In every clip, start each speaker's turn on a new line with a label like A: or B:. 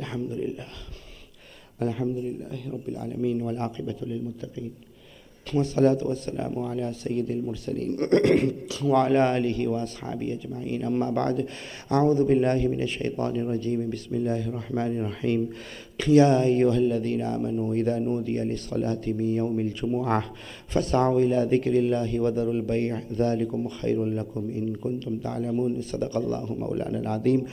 A: الحمد لله الحمد لله رب العالمين والعاقبة للمتقين والصلاة والسلام على سيد المرسلين وعلى آله وأصحابه أجمعين أما بعد أعوذ بالله من الشيطان الرجيم بسم الله الرحمن الرحيم يا أيها الذين آمنوا إذا نودي للصلاة من يوم الجمعة فاسعوا إلى ذكر الله وذروا البيع ذلكم خير لكم إن كنتم تعلمون صدق الله مولانا العظيم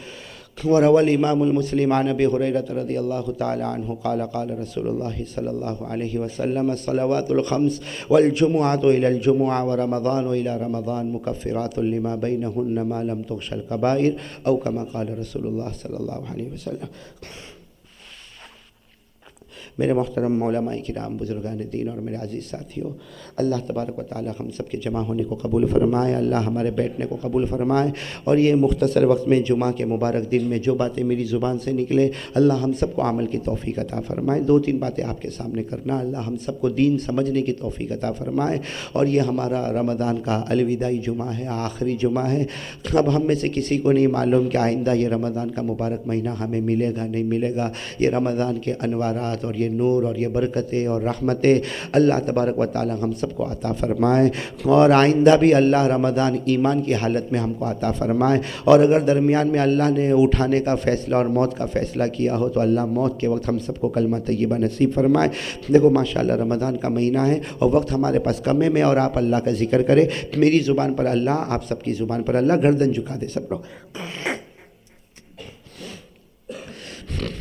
A: وروى الإمام المسلم عن أبي هريرة رضي الله تعالى عنه قال قال رسول الله صلى الله عليه وسلم الصلوات الخمس والجمعة إلى الجمعة ورمضان إلى رمضان مكفرات لما بينهن ما لم تغش الكبائر أو كما قال رسول الله صلى الله عليه وسلم میرے محترم مولانا کرام بزرگان دین اور میرے عزیز ساتھیوں اللہ تبارک و تعالی ہم سب کے جمع ہونے کو قبول فرمائے اللہ ہمارے بیٹھنے کو قبول فرمائے اور یہ مختصر وقت میں جمعہ کے مبارک دن میں جو باتیں میری زبان سے نکلے اللہ ہم سب کو عمل کی توفیق عطا فرمائے دو تین باتیں آپ کے سامنے کرنا اللہ ہم سب کو دین سمجھنے کی توفیق عطا فرمائے اور یہ ہمارا رمضان کا الوداعی جمعہ ہے آخری جمعہ ہے اب ہم میں سے کسی کو نہیں معلوم کہ آئندہ یہ رمضان کا مبارک مہینہ ہمیں ملے گا نہیں ملے گا یہ رمضان کے انوارات اور یہ نور اور یہ برکتیں اور رحمتیں اللہ تبارک و تعالی ہم سب کو عطا فرمائیں اور آئندہ بھی اللہ رمضان ایمان کی حالت میں ہم کو عطا فرمائیں اور اگر درمیان میں اللہ نے اٹھانے کا فیصلہ اور موت کا فیصلہ کیا ہو تو اللہ موت کے وقت ہم سب کو کلمہ طیبہ نصیب فرمائے دیکھو ماشاءاللہ رمضان کا مہینہ ہے اور وقت ہمارے پاس کمے میں اور آپ اللہ کا ذکر کرے میری زبان پر اللہ آپ سب کی زبان پر اللہ گردن جھکا دے سب لوگ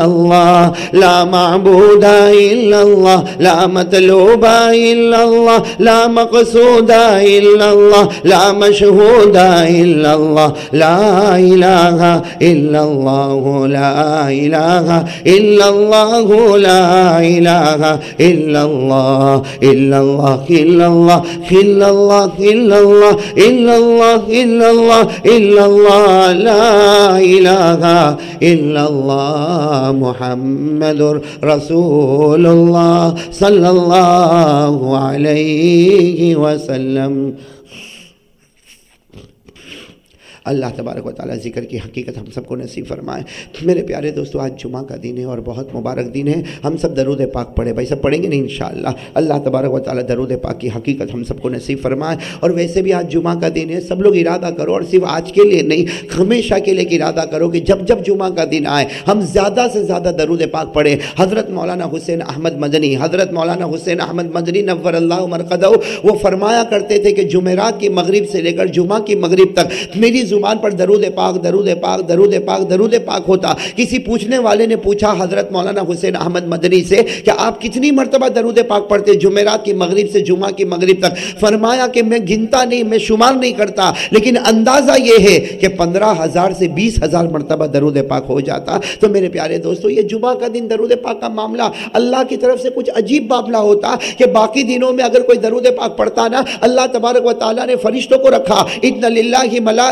A: لا لا معبود الله مطلوب بوائی الله لا مقصود مود إلا الله لا مشهود إلا الله لا إله إلا الله لا إله إلا الله لا إله إلا
B: الله إلا الله إلا الله إلا الله إلا الله إلا الله إلا الله إلا الله لا إله إلا الله محمد رسول الله
A: صلى الله عليه وسلم اللہ تبارک و تعالیٰ ذکر کی حقیقت ہم سب کو نصیب فرمائے میرے پیارے دوستو آج جمعہ کا دن ہے اور بہت مبارک دن ہے ہم سب درود پاک پڑھے بھائی سب پڑھیں گے نہیں انشاءاللہ اللہ تبارک و تعالیٰ درود پاک کی حقیقت ہم سب کو نصیب فرمائے اور ویسے بھی آج جمعہ کا دن ہے سب لوگ ارادہ کرو اور صرف آج کے لیے نہیں ہمیشہ کے لئے ارادہ کرو کہ جب جب جمعہ کا دن آئے ہم زیادہ سے زیادہ درود پاک پڑھیں حضرت مولانا حسین احمد مدنی حضرت مولانا حسین احمد مدنی نور اللہ مرقدہ وہ فرمایا کرتے تھے کہ جمعرات کی مغرب سے لے کر جمعہ کی مغرب تک میری ایمان پر درود پاک درود پاک درود پاک درود پاک ہوتا کسی پوچھنے والے نے پوچھا حضرت مولانا حسین احمد مدنی سے کہ آپ کتنی مرتبہ درود پاک پڑھتے جمعرات کی مغرب سے جمعہ کی مغرب تک فرمایا کہ میں گنتا نہیں میں شمار نہیں کرتا لیکن اندازہ یہ ہے کہ پندرہ ہزار سے بیس ہزار مرتبہ درود پاک ہو جاتا تو میرے پیارے دوستو یہ جمعہ کا دن درود پاک کا معاملہ اللہ کی طرف سے کچھ عجیب معاملہ ہوتا کہ باقی دنوں میں اگر کوئی درود پاک پڑھتا نا اللہ تبارک و تعالیٰ نے فرشتوں کو رکھا اتنا للہ ہی ملا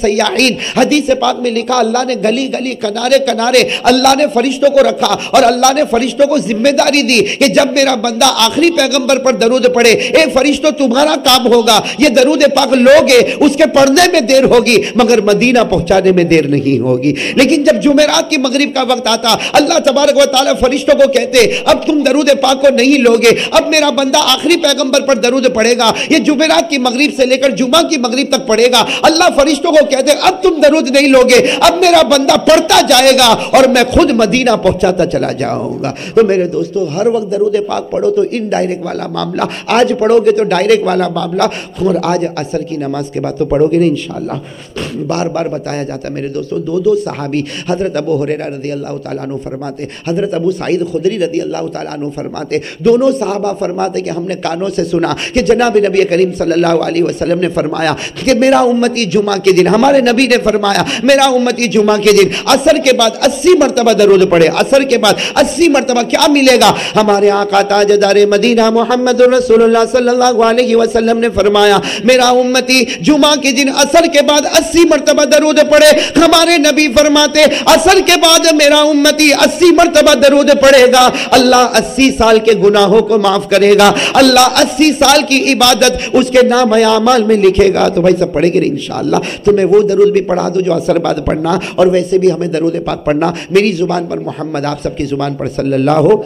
A: سیاحین حدیث پاک میں لکھا اللہ نے گلی گلی کنارے کنارے اللہ نے فرشتوں کو رکھا اور اللہ نے فرشتوں کو ذمہ داری دی کہ جب میرا بندہ آخری پیغمبر پر درود پڑے اے فرشتوں تمہارا کام ہوگا یہ درود پاک لوگے اس کے پڑھنے میں دیر ہوگی مگر مدینہ پہنچانے میں دیر نہیں ہوگی لیکن جب جمعرات کی مغرب کا وقت آتا اللہ تبارک و فرشتوں کو کہتے اب تم درود پاک کو نہیں لوگے اب میرا بندہ آخری پیغمبر پر درود پڑے گا یہ جمعرات کی مغرب سے لے کر جمعہ مغرب تک پڑے گا اللہ فرشتوں فرشتوں کو کہتے اب تم درود نہیں لوگے اب میرا بندہ پڑھتا جائے گا اور میں خود مدینہ پہنچاتا چلا جاؤں گا تو میرے دوستو ہر وقت درود پاک پڑھو تو ان ڈائریکٹ والا معاملہ آج پڑھو گے تو ڈائریکٹ والا معاملہ اور آج اثر کی نماز کے بعد تو پڑھو گے نہیں انشاءاللہ بار بار بتایا جاتا ہے میرے دوستو دو دو صحابی حضرت ابو حریرہ رضی اللہ تعالیٰ عنہ فرماتے حضرت ابو سعید خدری رضی اللہ تعالیٰ عنہ فرماتے دونوں صحابہ فرماتے کہ ہم نے کانوں سے سنا کہ جناب نبی کریم صلی اللہ علیہ وسلم نے فرمایا کہ میرا امتی جمعہ کے دن ہمارے نبی نے فرمایا میرا امتی جمعہ کے دن اثر کے بعد اسی مرتبہ درود پڑے اثر کے بعد اسی مرتبہ کیا ملے گا ہمارے آقا تاجدار مدینہ محمد رسول اللہ صلی اللہ علیہ وسلم نے فرمایا میرا امتی جمعہ کے دن اثر کے بعد اسی مرتبہ درود پڑے ہمارے نبی فرماتے اثر کے بعد میرا امتی اسی مرتبہ درود پڑے گا اللہ اسی سال کے گناہوں کو معاف کرے گا اللہ اسی سال کی عبادت اس کے نام اعمال میں لکھے گا تو بھائی سب پڑھے گا انشاءاللہ میں وہ درود بھی پڑھا دو جو اثر بعد پڑھنا اور ویسے بھی ہمیں درود پاک پڑھنا میری زبان پر محمد آپ سب کی زبان پر صلی اللہ ہو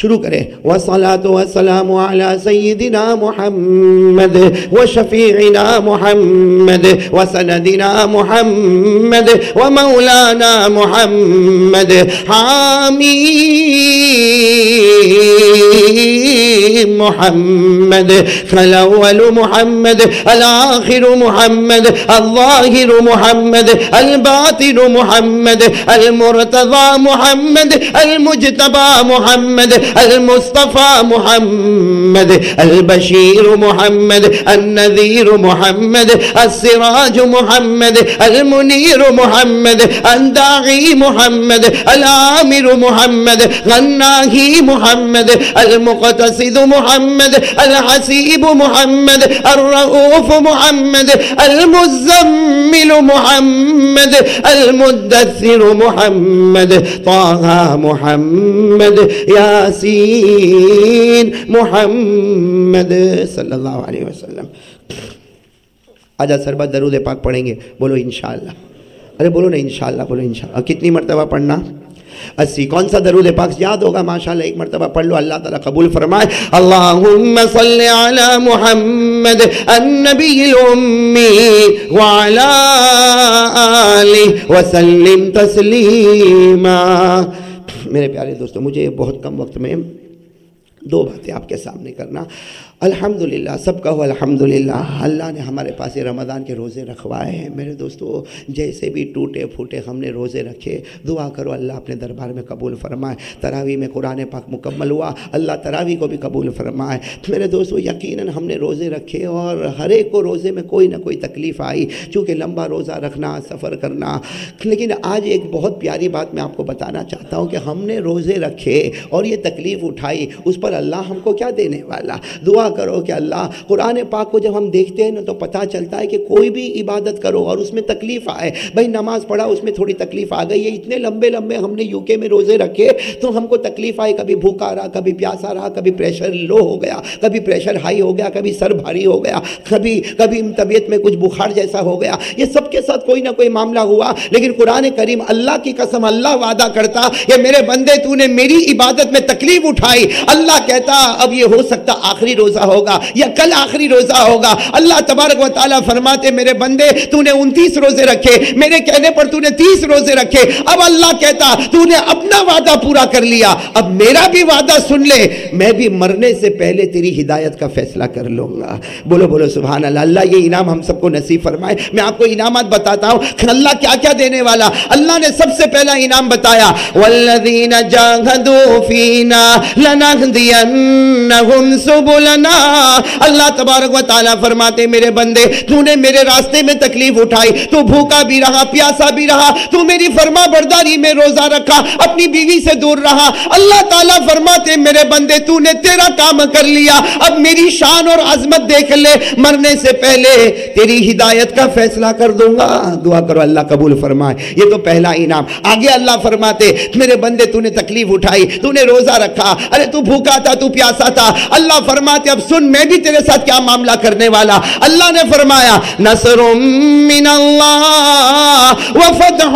A: شروع کرے وصلاة والسلام على سيدنا محمد وشفيعنا محمد وسندنا محمد ومولانا محمد حميم محمد فالأول محمد الآخر محمد الظاهر محمد الباطن محمد المرتضى محمد المجتبى محمد المصطفى محمد البشير محمد النذير محمد السراج محمد المنير محمد الداعي محمد الآمر محمد غناهي محمد المقتصد محمد الحسيب محمد الرؤوف محمد المزمل محمد المدثر محمد طه محمد يا یاسین محمد صلی اللہ علیہ وسلم سر بات درود پاک پڑھیں گے بولو انشاءاللہ ارے بولو نا انشاءاللہ بولو انشاءاللہ کتنی مرتبہ پڑھنا اسی کون سا درود پاک یاد ہوگا ماشاءاللہ ایک مرتبہ پڑھ لو اللہ تعالیٰ قبول فرمائے اللہم علی محمد النبی الامی وعلا وسلم تسلیمہ میرے پیارے دوستوں مجھے بہت کم وقت میں دو باتیں آپ کے سامنے کرنا الحمدللہ سب کہو الحمدللہ اللہ نے ہمارے پاس رمضان کے روزے رکھوائے ہیں میرے دوستو جیسے بھی ٹوٹے پھوٹے ہم نے روزے رکھے دعا کرو اللہ اپنے دربار میں قبول فرمائے تراوی میں قرآن پاک مکمل ہوا اللہ تراوی کو بھی قبول فرمائے میرے دوستو یقیناً ہم نے روزے رکھے اور ہر ایک کو روزے میں کوئی نہ کوئی تکلیف آئی چونکہ لمبا روزہ رکھنا سفر کرنا لیکن آج ایک بہت پیاری بات میں آپ کو بتانا چاہتا ہوں کہ ہم نے روزے رکھے اور یہ تکلیف اٹھائی اس پر اللہ ہم کو کیا دینے والا دعا کرو کہ اللہ قرآن پاک کو جب ہم دیکھتے ہیں نا تو پتا چلتا ہے کہ کوئی بھی عبادت کرو اور اس میں تکلیف آئے بھائی نماز پڑھا اس میں تھوڑی تکلیف آ گئی لمبے لمبے ہم نے میں روزے رکھے تو ہم کو تکلیف آئی کبھی بھوکا رہا کبھی پیاسا رہا کبھی پریشر لو ہو گیا کبھی پریشر ہائی ہو گیا کبھی سر بھاری ہو گیا کبھی کبھی طبیعت میں کچھ بخار جیسا ہو گیا یہ سب کے ساتھ کوئی نہ کوئی معاملہ ہوا لیکن قرآن کریم اللہ کی قسم اللہ وعدہ کرتا یہ میرے بندے تو نے میری عبادت میں تکلیف اٹھائی اللہ کہتا اب یہ ہو سکتا آخری روزہ روزہ ہوگا یا کل آخری روزہ ہوگا اللہ تبارک و تعالیٰ فرماتے میرے بندے تو نے انتیس روزے رکھے میرے کہنے پر تو نے تیس روزے رکھے اب اللہ کہتا تو نے اپنا وعدہ پورا کر لیا اب میرا بھی وعدہ سن لے میں بھی مرنے سے پہلے تیری ہدایت کا فیصلہ کر لوں گا بولو بولو سبحان اللہ اللہ یہ انعام ہم سب کو نصیب فرمائے میں آپ کو انعامات بتاتا ہوں اللہ کیا کیا دینے والا اللہ نے سب سے پہلا انعام بتایا والذین جاہدو فینا لنہدینہم سبلنا اللہ تبارک و تعالیٰ فرماتے میرے بندے تو نے میرے راستے میں تکلیف اٹھائی تو بھوکا بھی رہا پیاسا بھی رہا تو میری فرما برداری میں روزہ رکھا اپنی بیوی سے دور رہا اللہ تعالیٰ فرماتے میرے بندے تو نے تیرا کام کر لیا اب میری شان اور عظمت دیکھ لے مرنے سے پہلے تیری ہدایت کا فیصلہ کر دوں گا دعا کرو اللہ قبول فرمائے یہ تو پہلا انعام آگے اللہ فرماتے میرے بندے تو نے تکلیف اٹھائی تو نے روزہ رکھا ارے تو بھوکا تھا تو پیاسا تھا اللہ فرماتے اب سن میں بھی تیرے ساتھ کیا معاملہ کرنے والا اللہ نے فرمایا نصر من اللہ وفتح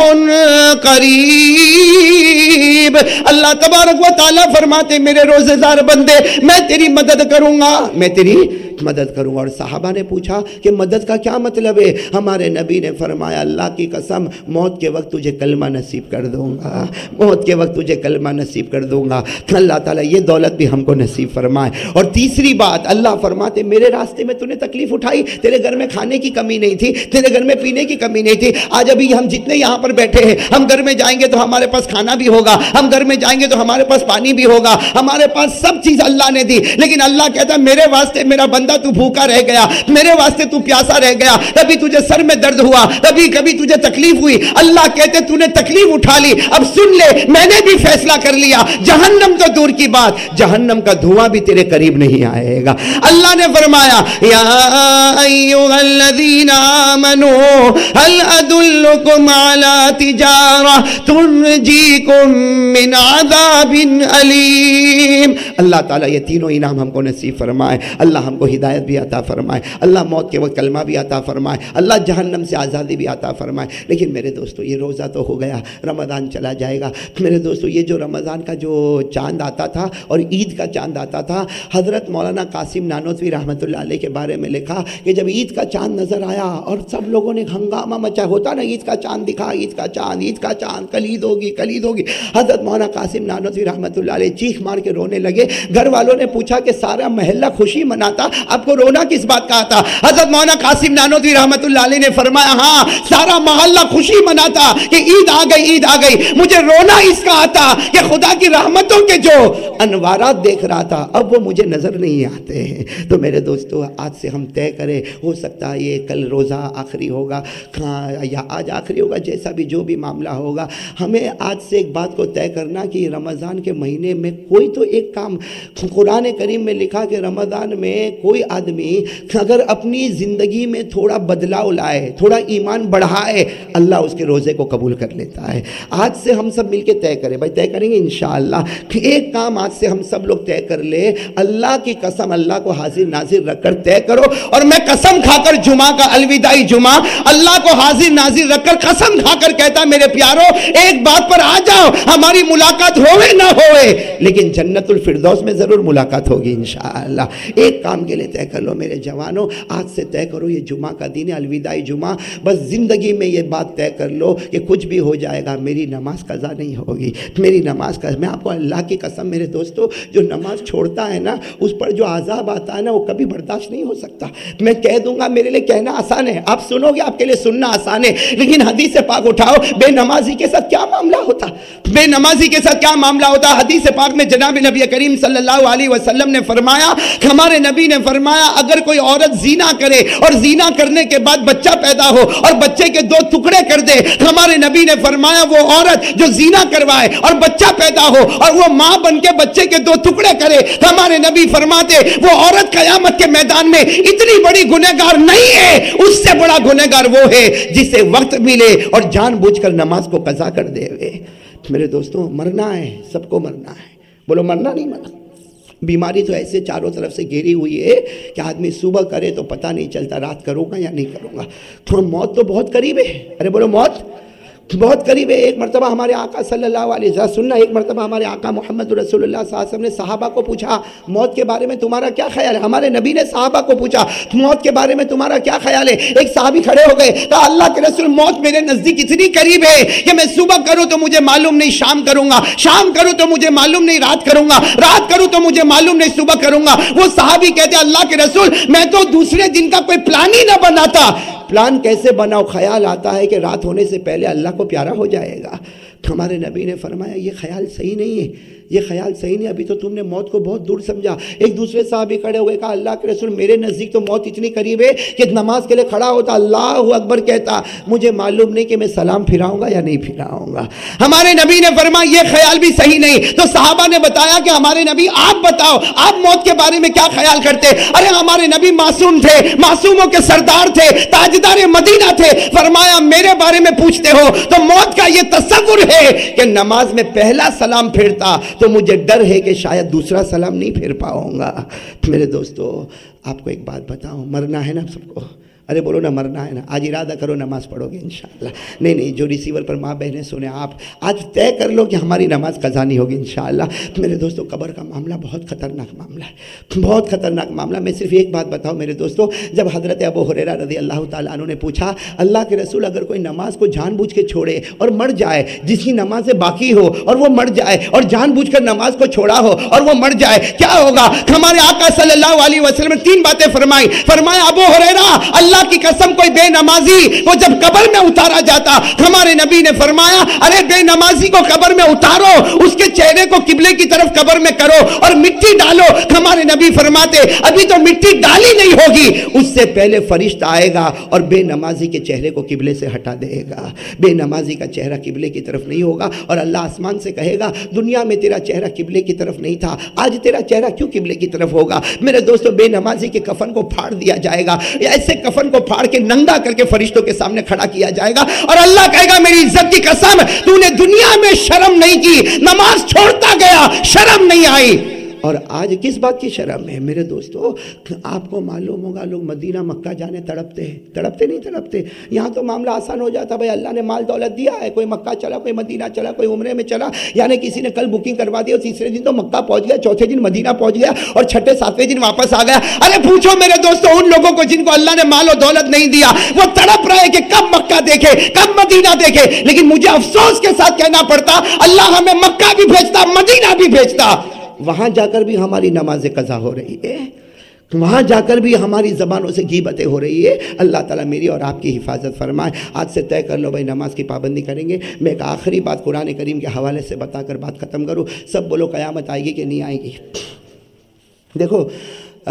A: قریب اللہ تبارک و تعالیٰ فرماتے میرے دار بندے میں تیری مدد کروں گا میں تیری مدد کروں اور صحابہ نے پوچھا کہ مدد کا کیا مطلب ہے ہمارے نبی نے فرمایا اللہ کی قسم موت کے وقت تجھے کلمہ نصیب کر دوں گا موت کے وقت تجھے کلمہ نصیب کر دوں گا اللہ تعالیٰ یہ دولت بھی ہم کو نصیب فرمائے اور تیسری بات اللہ فرماتے میرے راستے میں تو نے تکلیف اٹھائی تیرے گھر میں کھانے کی کمی نہیں تھی تیرے گھر میں پینے کی کمی نہیں تھی آج ابھی ہم جتنے یہاں پر بیٹھے ہیں ہم گھر میں جائیں گے تو ہمارے پاس کھانا بھی ہوگا ہم گھر میں جائیں گے تو ہمارے پاس پانی بھی ہوگا ہمارے پاس سب چیز اللہ نے دی لیکن اللہ کہتا میرے واسطے میرا بند بندہ تو بھوکا رہ گیا میرے واسطے تو پیاسا رہ گیا کبھی تجھے سر میں درد ہوا کبھی کبھی تجھے تکلیف ہوئی اللہ کہتے تو نے تکلیف اٹھا لی اب سن لے میں نے بھی فیصلہ کر لیا جہنم تو دور کی بات جہنم کا دھواں بھی تیرے قریب نہیں آئے گا اللہ نے فرمایا یا ایوہ الذین آمنو هل ادلکم علی تجارہ تنجیکم من عذاب علیم اللہ تعالیٰ یہ تینوں انعام ہم کو نصیب فرمائے اللہ ہم کو ہی ہدایت بھی عطا فرمائے اللہ موت کے وقت کلمہ بھی عطا فرمائے اللہ جہنم سے آزادی بھی عطا فرمائے لیکن میرے دوستو یہ روزہ تو ہو گیا رمضان چلا جائے گا میرے دوستو یہ جو رمضان کا جو چاند آتا تھا اور عید کا چاند آتا تھا حضرت مولانا قاسم نانوتوی رحمت اللہ علیہ کے بارے میں لکھا کہ جب عید کا چاند نظر آیا اور سب لوگوں نے ہنگامہ مچا ہوتا نا عید کا چاند دکھا عید کا چاند عید کا چاند کلید ہوگی کلید ہوگی حضرت مولانا قاسم نانوتوی رحمۃ اللہ علیہ چیخ مار کے رونے لگے گھر والوں نے پوچھا کہ سارا محلہ خوشی مناتا آپ کو رونا کس بات کا آتا حضرت مولانا قاسم نانوتوی رحمت اللہ علیہ نے فرمایا ہاں سارا محلہ خوشی مناتا کہ عید آ گئی عید آ گئی مجھے رونا اس کا آتا کہ خدا کی رحمتوں کے جو انوارات دیکھ رہا تھا اب وہ مجھے نظر نہیں آتے ہیں تو میرے دوستو آج سے ہم طے کریں ہو سکتا ہے یہ کل روزہ آخری ہوگا یا آج آخری ہوگا جیسا بھی جو بھی معاملہ ہوگا ہمیں آج سے ایک بات کو طے کرنا کہ رمضان کے مہینے میں کوئی تو ایک کام قرآن کریم میں لکھا کہ رمضان میں کوئی کوئی آدمی اگر اپنی زندگی میں تھوڑا بدلاؤ لائے تھوڑا ایمان بڑھائے اللہ اس کے روزے کو قبول کر لیتا ہے آج سے ہم سب مل کے طے کریں بھائی طے کریں گے انشاءاللہ کہ ایک کام آج سے ہم سب لوگ طے کر لے اللہ کی قسم اللہ کو حاضر ناظر رکھ کر طے کرو اور میں قسم کھا کر جمعہ کا الوداعی جمعہ اللہ کو حاضر ناظر رکھ کر قسم کھا کر کہتا میرے پیاروں ایک بات پر آ جاؤ ہماری ملاقات ہوئے نہ ہوئے لیکن جنت الفردوس میں ضرور ملاقات ہوگی انشاءاللہ ایک کام کے لیے طے کر لو میرے جوانوں آج سے طے کرو یہ جمعہ کا دن ہے الوداعی جمعہ بس زندگی میں یہ بات طے کر لو کہ کچھ بھی ہو جائے گا میری نماز قضا نہیں ہوگی میری نماز قضا میں آپ کو اللہ کی قسم میرے دوستو جو نماز چھوڑتا ہے نا اس پر جو عذاب آتا ہے نا وہ کبھی برداشت نہیں ہو سکتا میں کہہ دوں گا میرے لیے کہنا آسان ہے آپ سنو گے آپ کے لیے سننا آسان ہے لیکن حدیث پاک اٹھاؤ بے نمازی کے ساتھ کیا معاملہ ہوتا بے نمازی کے ساتھ کیا معاملہ ہوتا حدیث پاک میں جناب نبی کریم صلی اللہ علیہ وسلم نے فرمایا ہمارے نبی نے فرمایا اگر کوئی عورت زینا کرے اور زینا کرنے کے بعد بچہ پیدا ہو اور بچے کے دو ٹکڑے کر دے ہمارے نبی نے فرمایا وہ عورت جو زینا کروائے اور بچہ پیدا ہو اور وہ ماں بن کے بچے کے دو ٹکڑے کرے ہمارے نبی فرماتے وہ عورت قیامت کے میدان میں اتنی بڑی گنہ گار نہیں ہے اس سے بڑا گنہ گار وہ ہے جسے وقت ملے اور جان بوجھ کر نماز کو قضا کر دے ہوئے میرے دوستوں مرنا ہے سب کو مرنا ہے بولو مرنا نہیں مرنا بیماری تو ایسے چاروں طرف سے گھیری ہوئی ہے کہ آدمی صبح کرے تو پتہ نہیں چلتا رات کروں گا یا نہیں کروں گا تھوڑا موت تو بہت قریب ہے ارے بولو موت بہت قریب ہے ایک مرتبہ ہمارے آقا صلی اللہ علیہ وسلم سننا ایک مرتبہ ہمارے آقا محمد رسول اللہ صلی اللہ علیہ وسلم نے صحابہ کو پوچھا موت کے بارے میں تمہارا کیا خیال ہے ہمارے نبی نے صحابہ کو پوچھا موت کے بارے میں تمہارا کیا خیال ہے ایک صحابی کھڑے ہو گئے تو اللہ کے رسول موت میرے نزدیک اتنی قریب ہے کہ میں صبح کروں تو مجھے معلوم نہیں شام کروں گا شام کروں تو مجھے معلوم نہیں رات کروں گا رات کروں تو مجھے معلوم نہیں صبح کروں گا وہ صحابی کہتے اللہ کے رسول میں تو دوسرے دن کا کوئی پلان ہی نہ بناتا پلان کیسے بناؤ خیال آتا ہے کہ رات ہونے سے پہلے اللہ کو پیارا ہو جائے گا تو ہمارے نبی نے فرمایا یہ خیال صحیح نہیں ہے یہ خیال صحیح نہیں ابھی تو تم نے موت کو بہت دور سمجھا ایک دوسرے صاحب ہی کھڑے ہوئے کہا اللہ کے رسول میرے نزدیک تو موت اتنی قریب ہے کہ نماز کے لیے کھڑا ہوتا اللہ اکبر کہتا مجھے معلوم نہیں کہ میں
B: سلام پھراؤں گا یا نہیں پھراؤں گا
A: ہمارے نبی نے فرمایا یہ خیال بھی صحیح نہیں تو صحابہ نے بتایا کہ ہمارے نبی آپ بتاؤ آپ موت کے بارے میں کیا خیال کرتے ارے ہمارے نبی معصوم تھے معصوموں کے سردار تھے تاجدار مدینہ تھے فرمایا میرے بارے میں پوچھتے ہو تو موت کا یہ تصور ہے کہ نماز میں پہلا سلام پھیرتا تو مجھے ڈر ہے کہ شاید دوسرا سلام نہیں پھیر پاؤں گا میرے دوستو آپ کو ایک بات بتاؤں مرنا ہے نا سب کو ارے بولو نا مرنا ہے نا آج ارادہ کرو نماز پڑھو گے انشاءاللہ نہیں نہیں جو ریسیور پر ماں بہنیں سنیں آپ آج طے کر لو کہ ہماری نماز قضا نہیں ہوگی انشاءاللہ میرے دوستو قبر کا معاملہ بہت خطرناک معاملہ ہے بہت خطرناک معاملہ میں صرف ایک بات بتاؤں میرے دوستو جب حضرت ابو حریرہ رضی اللہ تعالیٰ عنہ نے پوچھا اللہ کے رسول اگر کوئی نماز کو جان بوجھ کے چھوڑے اور مر جائے جس کی نماز باقی ہو اور وہ مر جائے اور جان بوجھ کر نماز کو چھوڑا ہو اور وہ مر جائے کیا ہوگا ہمارے آقا صلی اللہ علیہ وسلم تین باتیں فرمائی فرمایا ابو حریرہ اللہ اللہ کی قسم کوئی بے نمازی وہ جب قبر میں اتارا جاتا ہمارے نبی نے فرمایا ارے بے نمازی کو قبر میں اتارو اس کے چہرے کو قبلے کی طرف قبر میں کرو اور مٹی ڈالو ہمارے نبی فرماتے ابھی تو مٹی ڈالی نہیں ہوگی اس سے پہلے فرشت آئے گا اور بے نمازی کے چہرے کو قبلے سے ہٹا دے گا بے نمازی کا چہرہ قبلے کی طرف نہیں ہوگا اور اللہ آسمان سے کہے گا دنیا میں تیرا چہرہ قبلے کی طرف نہیں تھا آج تیرا چہرہ کیوں قبلے کی طرف ہوگا میرے دوستو بے نمازی کے کفن کو پھاڑ دیا جائے گا ایسے کفن کو پھاڑ ننگا کر کے فرشتوں کے سامنے کھڑا کیا جائے گا اور اللہ کہے گا میری عزت کی قسم تو نے دنیا میں شرم نہیں کی نماز چھوڑتا گیا شرم نہیں آئی اور آج کس بات کی شرم ہے میرے دوستو آپ کو معلوم ہوگا لوگ مدینہ مکہ جانے تڑپتے ہیں تڑپتے نہیں تڑپتے یہاں تو معاملہ آسان ہو جاتا بھائی اللہ نے مال دولت دیا ہے کوئی مکہ چلا کوئی مدینہ چلا کوئی عمرے میں چلا یعنی کسی نے کل بکنگ کروا دی اور تیسرے دن تو مکہ پہنچ گیا چوتھے دن مدینہ پہنچ گیا اور چھٹے ساتویں دن واپس آ گیا ارے پوچھو میرے دوستو ان لوگوں کو جن کو اللہ نے مال و دولت نہیں دیا وہ تڑپ رہے کہ کب مکہ دیکھے کب مدینہ دیکھے لیکن مجھے افسوس کے ساتھ کہنا پڑتا اللہ ہمیں مکہ بھی بھیجتا مدینہ بھی بھیجتا وہاں جا کر بھی ہماری نماز قضا ہو رہی ہے وہاں جا کر بھی ہماری زبانوں سے جی بتیں ہو رہی ہے اللہ تعالیٰ میری اور آپ کی حفاظت فرمائے آج سے طے کر لو بھائی نماز کی پابندی کریں گے میں ایک آخری بات قرآن کریم کے حوالے سے بتا کر بات ختم کروں سب بولو قیامت آئے گی کہ نہیں آئے گی دیکھو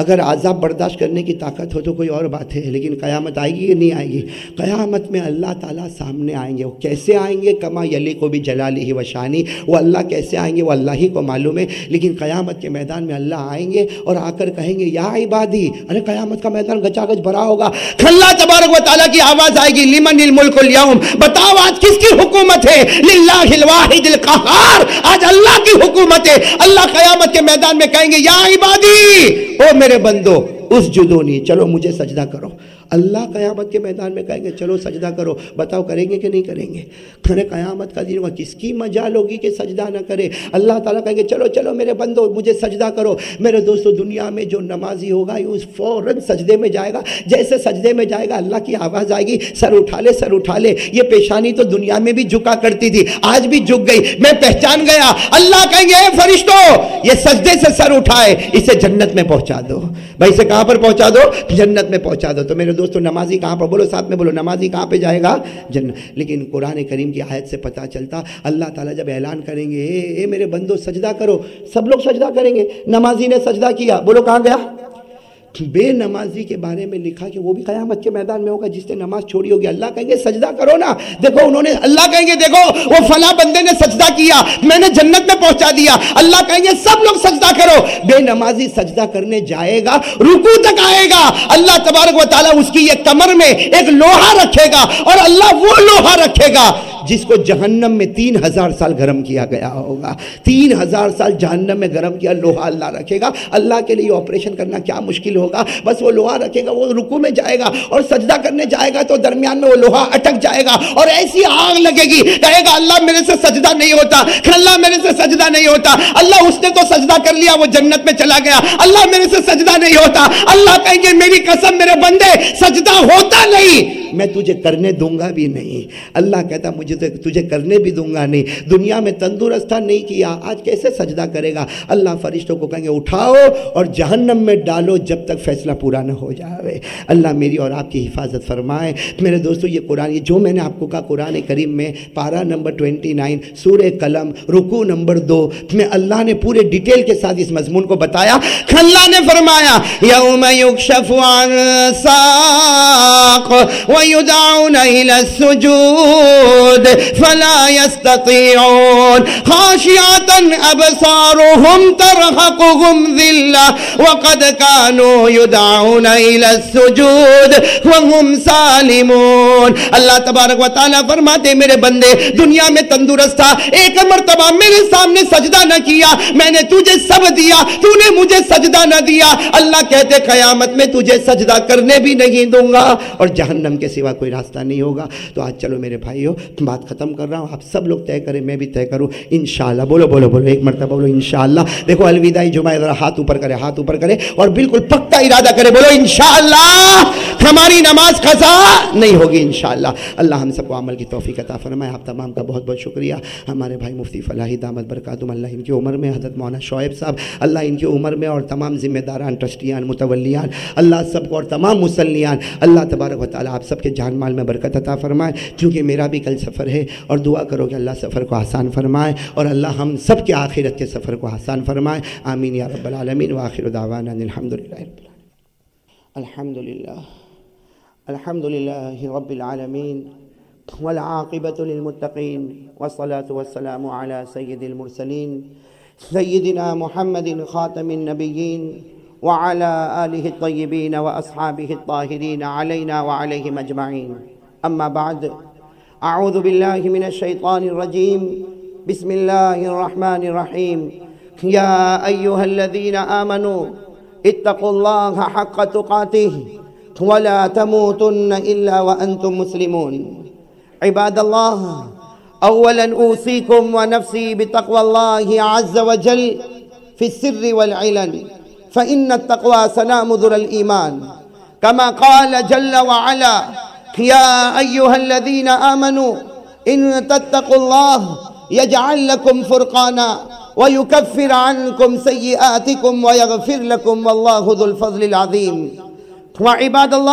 A: اگر عذاب برداشت کرنے کی طاقت ہو تو کوئی اور بات ہے لیکن قیامت آئے گی یا نہیں آئے گی قیامت میں اللہ تعالیٰ سامنے آئیں گے وہ کیسے آئیں گے کما یلی کو بھی جلالی ہی وشانی وہ اللہ کیسے آئیں گے وہ اللہ ہی کو معلوم ہے لیکن قیامت کے میدان میں اللہ آئیں گے اور آ کر کہیں گے یا عبادی ارے قیامت کا میدان گچا گچ بھرا ہوگا اللہ تبارک و تعالیٰ کی آواز آئے گی لمن الملک الیوم بتاؤ آج کس کی حکومت ہے للہ الواحد القہار آج اللہ کی حکومت ہے اللہ قیامت کے میدان میں کہیں گے یا عبادی او میں میرے بندو اس جدونی چلو مجھے سجدہ کرو اللہ قیامت کے میدان میں کہیں گے چلو سجدہ کرو بتاؤ کریں گے کہ نہیں کریں گے کھڑے قیامت کا دن ہوگا کس کی مجال ہوگی کہ سجدہ نہ کرے اللہ تعالیٰ کہیں گے چلو چلو میرے بندو مجھے سجدہ کرو میرے دوستو دنیا میں جو نمازی ہوگا یہ اس فوراً سجدے میں جائے گا جیسے سجدے میں جائے گا اللہ کی آواز آئے گی سر اٹھا لے سر اٹھا لے یہ پیشانی تو دنیا میں بھی جھکا کرتی تھی آج بھی جھک گئی میں پہچان گیا اللہ کہیں گے اے فرشتو یہ سجدے سے سر اٹھائے اسے جنت میں پہنچا دو بھائی سے کہاں پر پہنچا دو جنت میں پہنچا دو تو میرے دوستو نمازی کہاں پر بولو ساتھ میں بولو نمازی کہاں پہ جائے گا جنت لیکن قرآن کریم کی آیت سے پتا چلتا اللہ تعالیٰ جب اعلان کریں گے اے میرے بندو سجدہ کرو سب لوگ سجدہ کریں گے نمازی نے سجدہ کیا بولو کہاں گیا بے نمازی کے بارے میں لکھا کہ وہ بھی قیامت کے میدان میں ہوگا جس نے نماز چھوڑی ہوگی اللہ کہیں گے سجدہ کرو نا دیکھو انہوں نے اللہ کہیں گے دیکھو وہ فلاں بندے نے سجدہ کیا میں نے جنت میں پہنچا دیا اللہ کہیں گے سب لوگ سجدہ کرو بے نمازی سجدہ کرنے جائے گا رکو تک آئے گا اللہ تبارک و تعالیٰ اس کی یہ کمر میں ایک لوہا رکھے گا اور اللہ وہ لوہا رکھے گا جس کو جہنم میں تین ہزار سال گرم کیا گیا ہوگا تین ہزار سال جہنم میں گرم کیا لوہا اللہ رکھے گا اللہ کے لیے آپریشن کرنا کیا مشکل ہوگا بس وہ لوہا رکھے گا وہ رکو میں جائے گا اور سجدہ کرنے جائے گا تو درمیان میں وہ لوہا اٹک جائے گا اور ایسی آگ لگے گی کہے گا اللہ میرے سے سجدہ نہیں ہوتا اللہ میرے سے سجدہ نہیں ہوتا اللہ اس نے تو سجدہ کر لیا وہ جنت میں چلا گیا اللہ میرے سے سجدہ نہیں ہوتا اللہ کہیں گے میری قسم میرے بندے سجدہ ہوتا نہیں میں تجھے کرنے دوں گا بھی نہیں اللہ کہتا مجھے تجھے کرنے بھی دوں گا نہیں دنیا میں تندرستہ نہیں کیا آج کیسے سجدہ کرے گا اللہ فرشتوں کو کہیں گے اٹھاؤ اور جہنم میں ڈالو جب تک فیصلہ پورا نہ ہو جاوے اللہ میری اور آپ کی حفاظت فرمائے میرے دوستو یہ قرآن یہ جو میں نے آپ کو کہا قرآن کریم میں پارا نمبر ٹوئنٹی نائن سور قلم رکو نمبر دو میں اللہ نے پورے ڈیٹیل کے ساتھ اس مضمون کو بتایا اللہ نے فرمایا یوم یکشف عن ساق ویدعون الى السجود العباد فلا يستطيعون خاشعة أبصارهم ترهقهم ذلة وقد كانوا يدعون إلى السجود وهم سالمون اللہ تبارک و تعالیٰ فرماتے میرے بندے دنیا میں تندرست تھا ایک مرتبہ میرے سامنے سجدہ نہ کیا میں نے تجھے سب دیا تو نے مجھے سجدہ نہ دیا اللہ کہتے قیامت میں تجھے سجدہ کرنے بھی نہیں دوں گا اور جہنم کے سوا کوئی راستہ نہیں ہوگا تو آج چلو میرے بھائیو بات ختم کر رہا ہوں آپ سب لوگ طے کریں میں بھی طے کروں انشاءاللہ بولو بولو بولو ایک مرتبہ بولو انشاءاللہ دیکھو الوداع جمعہ ذرا ہاتھ اوپر کرے ہاتھ اوپر کرے اور بالکل پکتا ارادہ کرے بولو انشاءاللہ ہماری نماز خزا نہیں ہوگی انشاءاللہ اللہ ہم سب کو عمل کی توفیق عطا فرمائے آپ تمام کا بہت بہت شکریہ ہمارے بھائی مفتی فلاحی دامت برکاتم اللہ ان کی عمر میں حضرت مولانا شعیب صاحب اللہ ان کی عمر میں اور تمام ذمہ داران ٹرسٹیان متولیان اللہ سب کو اور تمام مسلیان اللہ تبارک و تعالیٰ آپ سب کے جان مال میں برکت عطا فرمائے کیونکہ میرا بھی کل سفر سفر ہے اور دعا کرو کہ اللہ سفر کو آسان فرمائے اور اللہ ہم سب کے آخرت کے سفر کو آسان فرمائے آمین یا رب العالمین الحمد للہ الحمد للہ الحمد للہ رب العالمین والعاقبة للمتقين والصلاة والسلام على سيد المرسلين سيدنا محمد خاتم النبيين وعلى آله الطيبين وأصحابه الطاهرين علينا وعليهم أجمعين أما بعد أعوذ بالله من الشيطان الرجيم بسم الله الرحمن الرحيم يا أيها الذين آمنوا اتقوا الله حق تقاته ولا تموتن إلا وأنتم مسلمون عباد الله أولا أوصيكم ونفسي بتقوى الله عز وجل في السر والعلن فإن التقوى سلام ذر الإيمان كما قال جل وعلا يا أيها الذين آمنوا إن تتقوا الله الله الله يجعل لكم لكم فرقانا ويكفر عنكم سيئاتكم ويغفر والله ذو الفضل العظيم وعباد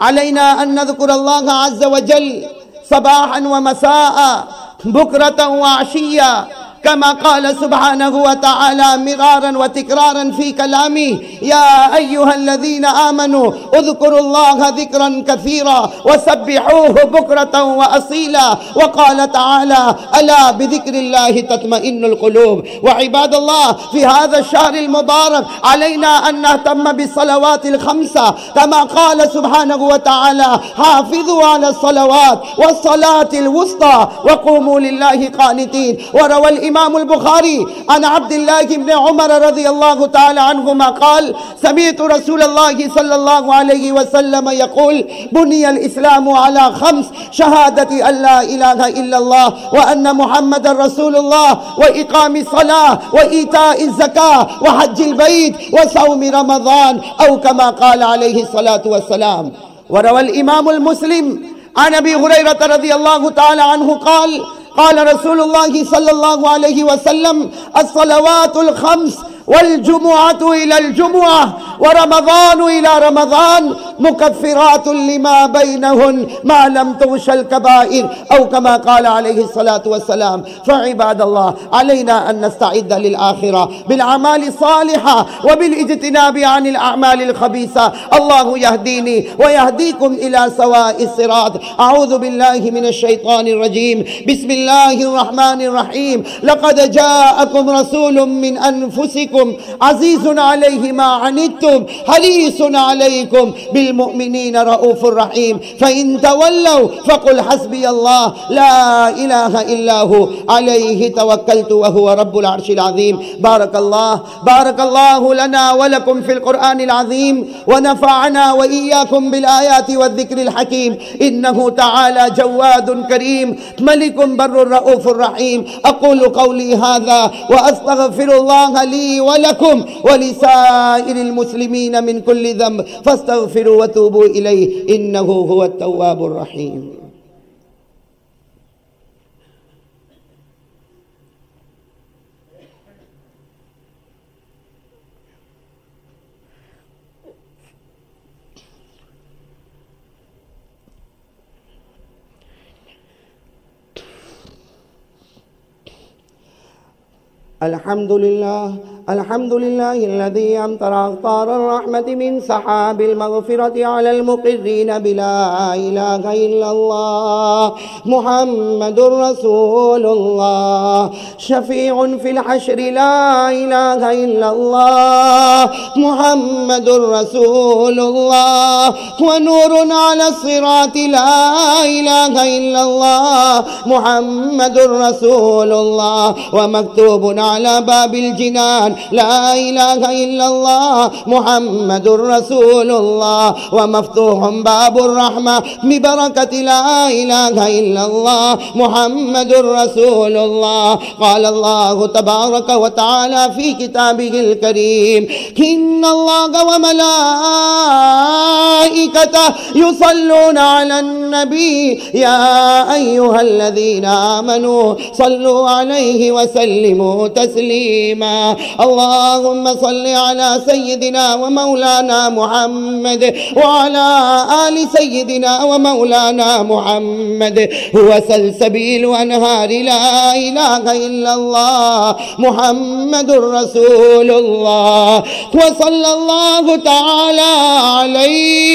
A: علينا أن نذكر عز وجل صباحا ومساء بكرة وعشيا كما قال سبحانه وتعالى مرارا وتكرارا في كلامه يا أيها الذين آمنوا اذكروا الله ذكرا كثيرا وسبحوه بكرة وأصيلا وقال تعالى ألا بذكر الله تطمئن القلوب وعباد الله في هذا الشهر المبارك علينا أن نهتم بالصلوات الخمسة كما قال سبحانه وتعالى حافظوا على الصلوات والصلاة الوسطى وقوموا لله قانتين وروى الإمام الإمام البخاري عن عبد الله بن عمر رضي الله تعالى عنهما قال سمعت رسول الله صلى الله عليه وسلم يقول بني الإسلام على خمس شهادة أن لا إله إلا الله وأن محمد رسول الله وإقام الصلاة وإيتاء الزكاة وحج البيت وصوم رمضان أو كما قال عليه الصلاة والسلام وروى الإمام المسلم عن أبي هريرة رضي الله تعالى عنه قال قال رسول الله صلى الله عليه وسلم الصلوات الخمس والجمعة إلى الجمعة ورمضان إلى رمضان مكفرات لما بينهن ما لم تغش الكبائر أو كما قال عليه الصلاة والسلام فعباد الله علينا أن نستعد للآخرة بالأعمال الصالحة وبالاجتناب عن الأعمال الخبيثة الله يهديني ويهديكم إلى سواء الصراط أعوذ بالله من الشيطان الرجيم بسم الله الرحمن الرحيم لقد جاءكم رسول من أنفسكم عليكم عزيز عليه ما عنتم حريص عليكم بالمؤمنين رؤوف رحيم فإن تولوا فقل حسبي الله لا إله إلا هو عليه توكلت وهو رب العرش العظيم بارك الله بارك الله لنا ولكم في القرآن العظيم ونفعنا وإياكم بالآيات والذكر الحكيم إنه تعالى جواد كريم ملك بر رؤوف رحيم أقول قولي هذا وأستغفر الله لي ولكم ولسائر المسلمين من كل ذنب فاستغفروا وتوبوا إليه إنه هو التواب الرحيم الحمد لله الحمد لله الذي أمطر أغطار الرحمة من سحاب المغفرة على المقرين بلا إله إلا الله محمد رسول الله شفيع في الحشر لا إله إلا الله محمد رسول الله ونور على الصراط لا إله إلا الله محمد رسول الله ومكتوب على باب الجنان لا إله إلا الله محمد رسول الله ومفتوح باب الرحمة ببركة لا إله إلا الله محمد رسول الله قال الله تبارك وتعالى في كتابه الكريم إن الله وملائكته الملائكة يصلون على النبي يا أيها الذين آمنوا صلوا عليه وسلموا تسليما اللهم صل على سيدنا ومولانا محمد وعلى آل سيدنا ومولانا محمد هو سلسبيل أنهار لا إله إلا الله محمد رسول الله وصلى الله تعالى عليه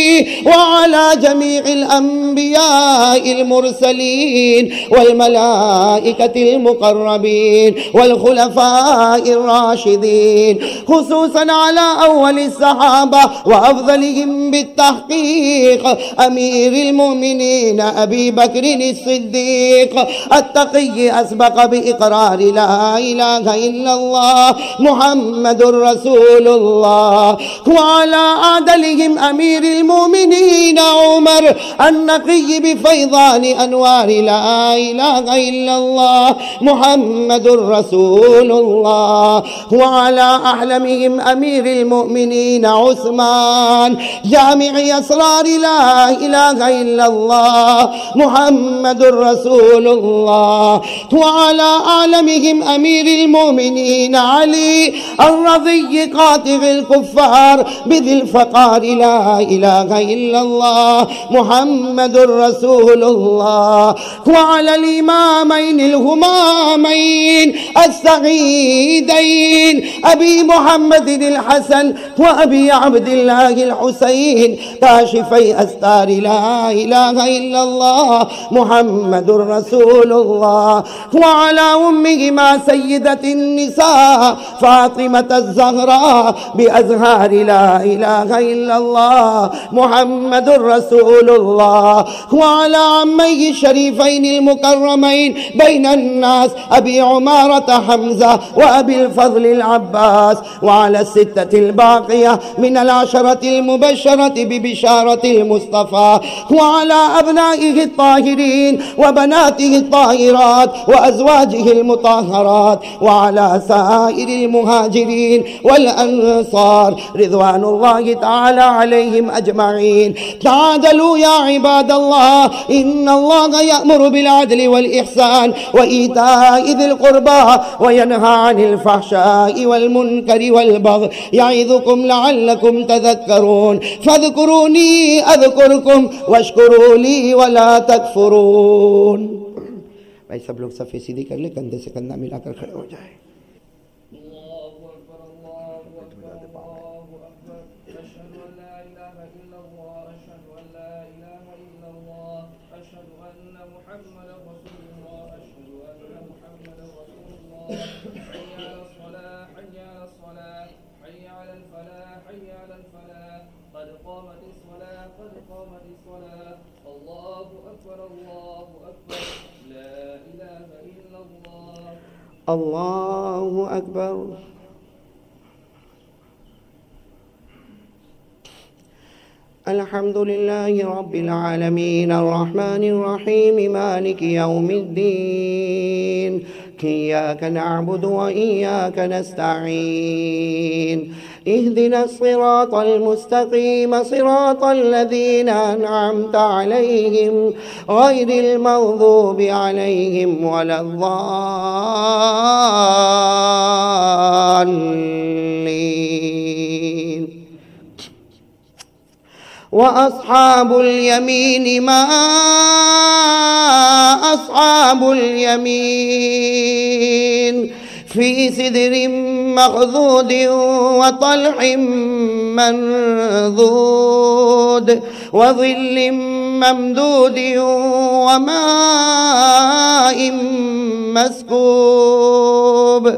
A: وعلى جميع الأنبياء المرسلين والملائكة المقربين والخلفاء الراشدين خصوصا على أول الصحابة وأفضلهم بالتحقيق أمير المؤمنين أبي بكر الصديق التقي أسبق بإقرار لا إله إلا الله محمد رسول الله وعلى عدلهم أمير المؤمنين عمر النقي بفيضان أنوار لا إله إلا الله محمد رسول الله وعلى أحلمهم أمير المؤمنين عثمان جامع أسرار لا إله إلا الله محمد رسول الله وعلى أعلمهم أمير المؤمنين علي الرضي قاطع الكفار بذي الفقار لا إله إله إلا الله محمد رسول الله وعلى الإمامين الهمامين السعيدين أبي محمد الحسن وأبي عبد الله الحسين كاشفي أستار لا إله إلا الله محمد رسول الله وعلى أمهما سيدة النساء فاطمة الزهراء بأزهار لا إله إلا الله محمد رسول الله وعلى عميه الشريفين المكرمين بين الناس أبي عمارة حمزة وأبي الفضل العباس وعلى الستة الباقية من العشرة المبشرة ببشارة المصطفى وعلى أبنائه الطاهرين وبناته الطاهرات وأزواجه المطهرات وعلى سائر المهاجرين والأنصار رضوان الله تعالى عليهم أجمعين اجمعين تعادلوا يا عباد الله الله ان بالعدل والاحسان وايتاء ذي القربى وينهى عن الفحشاء والمنكر والبغي يعظكم لعلكم تذكرون فاذكروني اذكركم واشكروا لي ولا تكفرون بھائی سب لوگ سب سیدھی کر لیں کندھے سے کندھا ملا کر کھڑے ہو جائے
B: الصلاة الله أكبر الله أكبر لا إله إلا الله الله أكبر الحمد لله رب العالمين الرحمن الرحيم مالك يوم الدين إياك نعبد وإياك نستعين اهدنا الصراط المستقيم صراط الذين أنعمت عليهم غير المغضوب عليهم
A: ولا الضالين وأصحاب اليمين ما أصحاب اليمين في سدر مخضود وطلع منضود وظل ممدود وماء مسكوب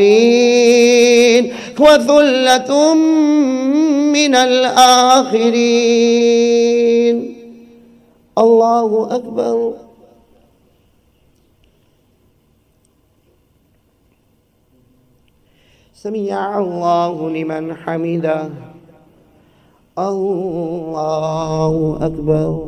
A: الأولين
B: وثلة من الآخرين الله أكبر سمع الله لمن حمده الله أكبر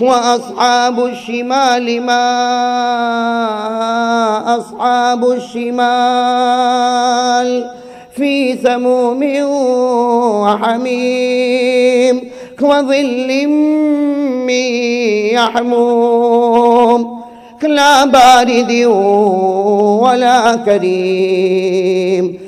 A: واصحاب الشمال ما اصحاب الشمال في سموم وحميم وظل من يحموم لا بارد ولا كريم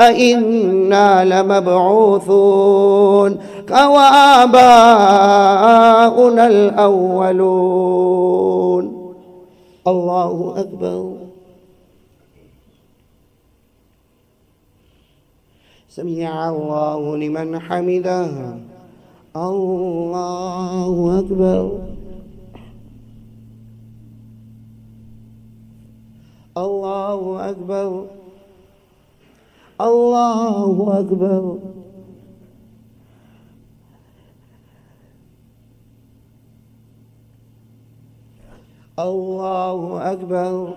A: أئنا لمبعوثون
B: أوآباؤنا الأولون الله أكبر سمع الله لمن حمده الله أكبر الله أكبر الله أكبر الله أكبر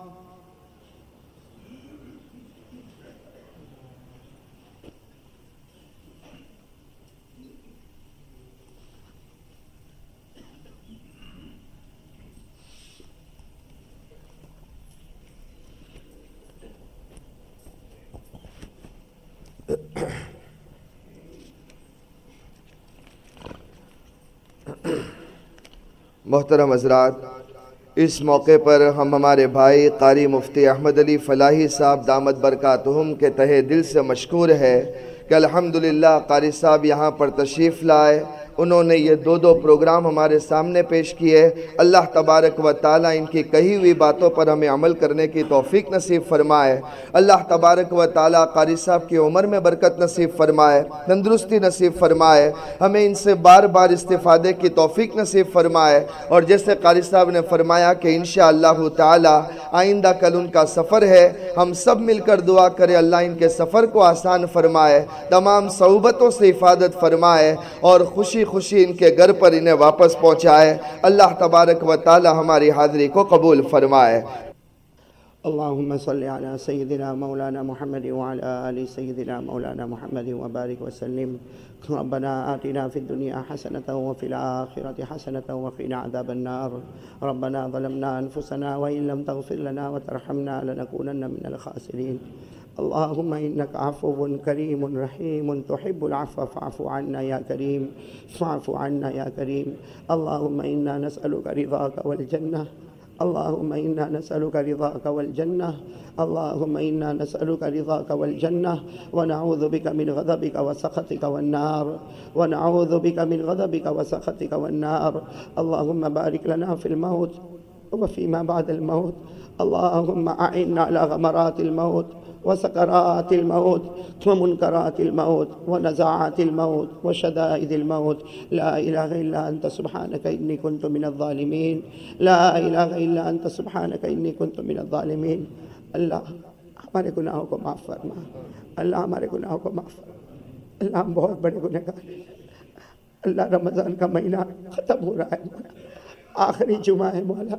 A: محترم حضرات اس موقع پر ہم ہمارے بھائی قاری مفتی احمد علی فلاحی صاحب دامت برکاتہم کے تہے دل سے مشکور ہے کہ الحمدللہ قاری صاحب یہاں پر تشریف لائے انہوں نے یہ دو دو پروگرام ہمارے سامنے پیش کیے اللہ تبارک و تعالی ان کی کہی ہوئی باتوں پر ہمیں عمل کرنے کی توفیق نصیب فرمائے اللہ تبارک و تعالی قاری صاحب کی عمر میں برکت نصیب فرمائے تندرستی نصیب فرمائے ہمیں ان سے بار بار استفادے کی توفیق نصیب فرمائے اور جیسے قاری صاحب نے فرمایا کہ انشاءاللہ تعالی اللہ آئندہ کل ان کا سفر ہے ہم سب مل کر دعا کرے اللہ ان کے سفر کو آسان فرمائے تمام صعوبتوں سے حفاظت فرمائے اور خوشی خوشی ان کے گھر پر انہیں واپس پہنچائے اللہ تبارک و تعالی ہماری حاضری کو قبول فرمائے مولانا مولانا محمد محمد آل وبارک وسلم ربنا ربنا آتنا في الدنيا حسنة حسنة وفي الآخرة وقنا عذاب النار ظلمنا أنفسنا وإن لم تغفر لنا وترحمنا لنكونن من الخاسرين اللهم إنك عفو كريم رحيم تحب العفو فاعف عنا يا كريم فاعف عنا يا كريم اللهم إنا نسألك رضاك والجنة اللهم إنا نسألك رضاك والجنة اللهم إنا نسألك رضاك والجنة ونعوذ بك من غضبك وسخطك والنار ونعوذ بك من غضبك
C: وسخطك والنار اللهم بارك لنا في الموت وفيما بعد الموت اللهم أعنا على غمرات الموت وسکرات الموت
A: علمؤتھ منکرات الموت و نزات علمعت و شدا علمعت لاغ اللہ انت سبحان کا من ظالمین لا اللہ الا انت سبحان کا ان من تمن اللہ ہمارے گناہوں کو معاف فرما اللہ
C: ہمارے گناہوں کو معاف اللہ ہم بہت بڑے گنہ کریں اللہ رمضان کا مہینہ ختم ہو رہا ہے مولا آخری جمعہ ہے مولا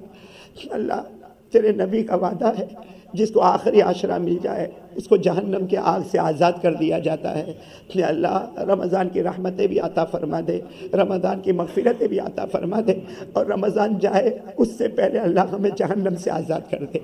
C: اللہ تیرے نبی کا وعدہ ہے جس کو آخری عشرہ مل جائے اس کو جہنم کے آگ سے آزاد کر دیا جاتا ہے یا اللہ رمضان کی رحمتیں بھی عطا فرما دے رمضان کی مغفرتیں بھی عطا فرما دے اور رمضان جائے اس سے پہلے اللہ ہمیں جہنم سے آزاد کر دے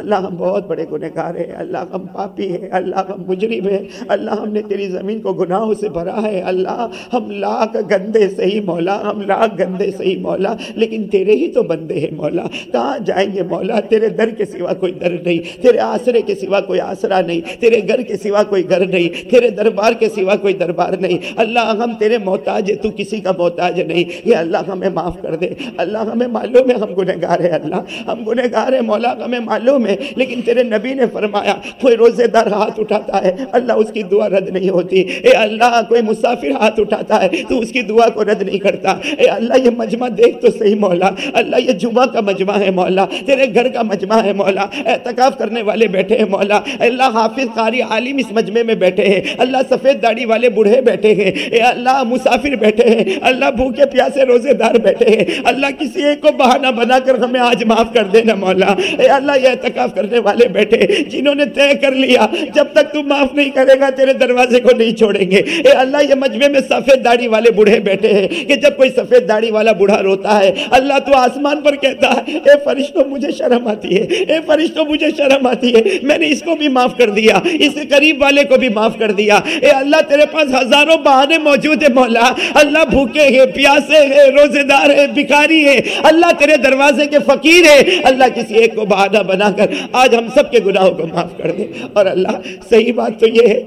C: اللہ ہم بہت بڑے گنہ گار ہیں اللہ ہم پاپی ہیں اللہ ہم مجرم ہیں اللہ ہم نے تیری زمین کو گناہوں سے بھرا ہے اللہ ہم لاکھ گندے صحیح مولا ہم لاکھ گندے صحیح مولا لیکن تیرے ہی تو بندے ہیں مولا کہاں جائیں گے مولا تیرے در کے سوا کوئی در نہیں تیرے آسرے کے سوا کوئی آسرا نہیں تیرے گھر کے سوا کوئی گھر نہیں تیرے دربار کے سوا کوئی دربار نہیں اللہ ہم تیرے محتاج ہے تو کسی کا محتاج نہیں یہ اللہ ہمیں معاف کر دے اللہ ہمیں معلوم ہے ہم گنہ ہیں اللہ ہم گنہ گار ہیں مولا ہمیں معلوم ہے لیکن تیرے نبی نے فرمایا کوئی روزے دار ہاتھ اٹھاتا ہے اللہ اس کی دعا رد نہیں ہوتی اے اللہ کوئی مسافر ہاتھ اٹھاتا ہے تو اس کی دعا کو رد نہیں کرتا اے اللہ یہ مجمع دیکھ تو صحیح مولا اللہ یہ جمعہ کا مجمع ہے مولا تیرے گھر کا مجمع ہے مولا اعتکاف کرنے والے بیٹھے ہیں مولا اللہ حافظ قاری عالم اس مجمع میں بیٹھے ہیں اللہ سفید داڑی والے بیٹھے ہیں اے اللہ مسافر بیٹھے ہیں اللہ بھوکے پیاسے روزے دار بیٹھے ہیں اللہ اللہ کسی ایک کو بہانہ بنا کر کر ہمیں آج معاف مولا اے یہ کرنے والے بیٹھے جنہوں نے طے کر لیا جب تک تو معاف نہیں کرے گا تیرے دروازے کو نہیں چھوڑیں گے اے اللہ یہ مجمع میں سفید داڑی والے بوڑھے بیٹھے ہیں کہ جب کوئی سفید داڑی والا بوڑھا روتا ہے اللہ تو آسمان پر کہتا ہے اے فرشتوں مجھے شرم آتی ہے اے فرشتوں مجھے شرم شرم آتی ہے میں نے اس کو بھی معاف کر دیا اس کے قریب والے کو بھی معاف کر دیا اے اللہ تیرے پاس ہزاروں بہانے موجود ہیں مولا اللہ بھوکے ہیں پیاسے ہیں روزے دار ہیں بھکاری ہیں اللہ تیرے دروازے کے فقیر ہیں اللہ کسی ایک کو بہانہ بنا کر آج ہم سب کے گناہوں کو معاف کر دے اور اللہ صحیح بات تو یہ ہے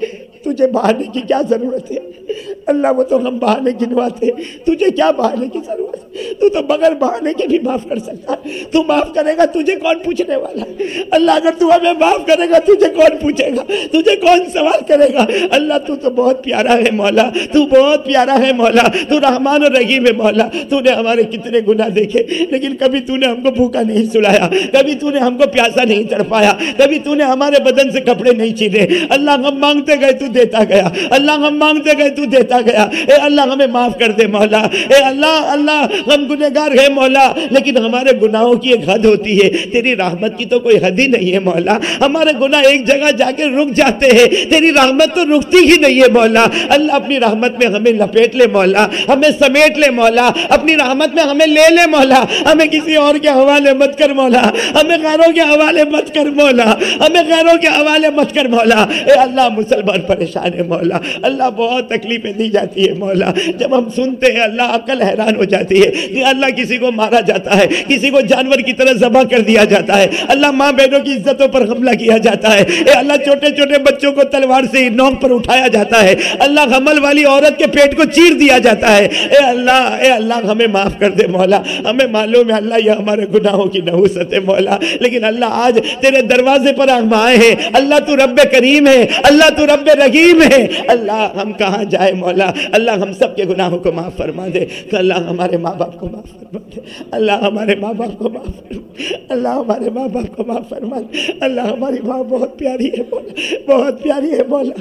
C: تجھے بہانے کی کیا ضرورت ہے اللہ وہ تو ہم بہانے گنواتے تجھے کیا بہانے کی ضرورت ہے تو تو بغیر بہانے کے بھی معاف کر سکتا تو معاف کرے گا تجھے کون پوچھنے والا ہے اللہ اگر تو ہمیں معاف کرے گا تجھے کون پوچھے گا تجھے کون سوال کرے گا اللہ تو تو بہت پیارا ہے مولا تو بہت پیارا ہے مولا تو رحمان و رحیم ہے مولا تو نے ہمارے کتنے گناہ دیکھے لیکن کبھی تو نے ہم کو بھوکا نہیں سلایا کبھی تو نے ہم کو پیاسا نہیں تڑپایا کبھی تو نے ہمارے بدن سے کپڑے نہیں چھینے اللہ ہم مانگتے گئے دیتا گیا اللہ ہم مانگتے گئے تو دیتا گیا اے اللہ ہمیں معاف کر دے مولا اے اللہ اللہ ہم گنہ گار ہے مولا لیکن ہمارے گناہوں کی ایک حد ہوتی ہے تیری رحمت کی تو کوئی حد ہی نہیں ہے مولا ہمارے گناہ ایک جگہ جا کے رک جاتے ہیں تیری رحمت تو رکتی ہی نہیں ہے مولا اللہ اپنی رحمت میں ہمیں لپیٹ لے مولا ہمیں سمیٹ لے مولا اپنی رحمت میں ہمیں لے لے مولا ہمیں کسی اور کے حوالے مت کر مولا ہمیں غیروں کے حوالے مت کر مولا ہمیں غیروں کے حوالے مت کر مولا اے اللہ مسلمان پر پریشان ہے مولا اللہ بہت تکلیفیں دی جاتی ہے مولا جب ہم سنتے ہیں اللہ عقل حیران ہو جاتی ہے کہ اللہ کسی کو مارا جاتا ہے کسی کو جانور کی طرح ذبح کر دیا جاتا ہے اللہ ماں بہنوں کی عزتوں پر حملہ کیا جاتا ہے اللہ چھوٹے چھوٹے بچوں کو تلوار سے نوک پر اٹھایا جاتا ہے اللہ حمل والی عورت کے پیٹ کو چیر دیا جاتا ہے اے اے اللہ اللہ ہمیں معاف کر دے مولا ہمیں معلوم ہے اللہ یہ ہمارے گناہوں کی نحوست ہے مولا لیکن اللہ آج تیرے دروازے پر ہیں اللہ تو رب کریم ہے اللہ تو رب رحیم ہے اللہ ہم کہاں جائے مولا اللہ ہم سب کے گناہوں کو معاف فرما دے اللہ ہمارے ماں باپ کو معاف فرما دے اللہ ہمارے ماں باپ کو معاف فرما دے اللہ ہمارے ماں باپ کو معاف فرما دے اللہ ہماری ماں بہت پیاری ہے مولا بہت پیاری ہے مولا